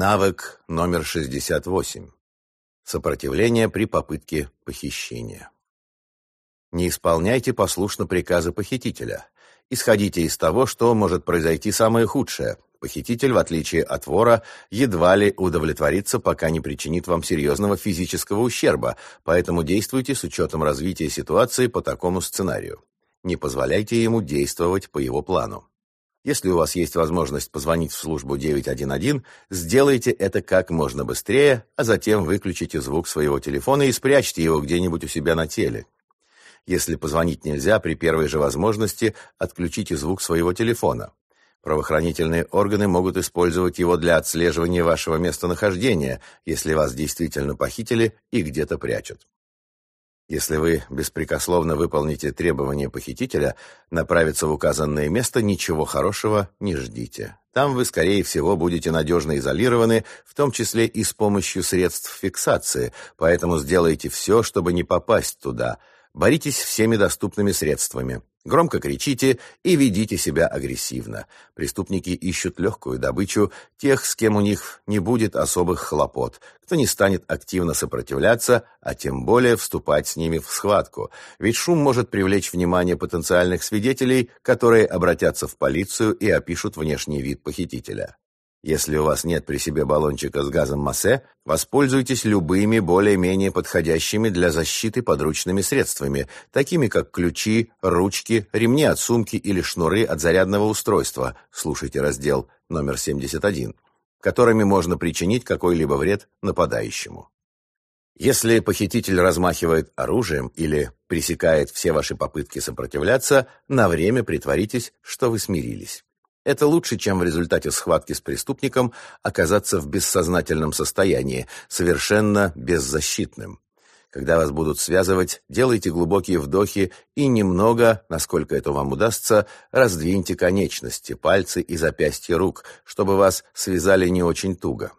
Навык номер 68. Сопротивление при попытке похищения. Не исполняйте послушно приказы похитителя. Исходите из того, что может произойти самое худшее. Похититель, в отличие от вора, едва ли удовлетворится, пока не причинит вам серьезного физического ущерба, поэтому действуйте с учетом развития ситуации по такому сценарию. Не позволяйте ему действовать по его плану. Если у вас есть возможность позвонить в службу 911, сделайте это как можно быстрее, а затем выключите звук своего телефона и спрячьте его где-нибудь у себя на теле. Если позвонить нельзя, при первой же возможности отключите звук своего телефона. Правоохранительные органы могут использовать его для отслеживания вашего местонахождения, если вас действительно похитили и где-то прячут. Если вы беспрекословно выполните требования похитителя, направиться в указанное место ничего хорошего не ждите. Там вы, скорее всего, будете надежно изолированы, в том числе и с помощью средств фиксации, поэтому сделайте все, чтобы не попасть туда – Боритесь всеми доступными средствами. Громко кричите и ведите себя агрессивно. Преступники ищут легкую добычу, тех, с кем у них не будет особых хлопот, кто не станет активно сопротивляться, а тем более вступать с ними в схватку. Ведь шум может привлечь внимание потенциальных свидетелей, которые обратятся в полицию и опишут внешний вид похитителя. Если у вас нет при себе баллончика с газом Массе, воспользуйтесь любыми более-менее подходящими для защиты подручными средствами, такими как ключи, ручки, ремни от сумки или шнуры от зарядного устройства, слушайте раздел номер 71, которыми можно причинить какой-либо вред нападающему. Если похититель размахивает оружием или пресекает все ваши попытки сопротивляться, на время притворитесь, что вы смирились. Это лучше, чем в результате схватки с преступником оказаться в бессознательном состоянии, совершенно беззащитным. Когда вас будут связывать, делайте глубокие вдохи и немного, насколько это вам удастся, раздвиньте конечности, пальцы и запястья рук, чтобы вас связали не очень туго.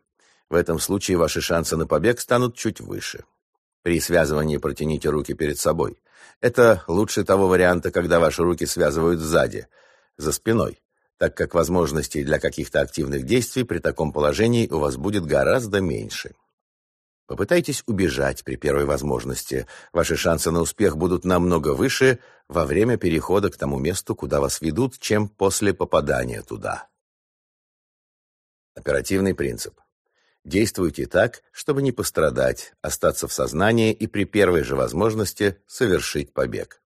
В этом случае ваши шансы на побег станут чуть выше. При связывании протяните руки перед собой. Это лучше того варианта, когда ваши руки связывают сзади, за спиной так как возможностей для каких-то активных действий при таком положении у вас будет гораздо меньше. Попытайтесь убежать при первой возможности. Ваши шансы на успех будут намного выше во время перехода к тому месту, куда вас ведут, чем после попадания туда. Оперативный принцип. Действуйте так, чтобы не пострадать, остаться в сознании и при первой же возможности совершить побег.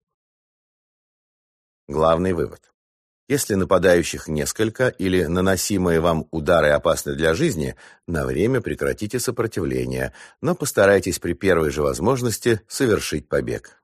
Главный вывод. Если нападающих несколько или наносимые вам удары опасны для жизни, на время прекратите сопротивление, но постарайтесь при первой же возможности совершить побег.